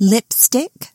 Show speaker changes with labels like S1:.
S1: lipstick.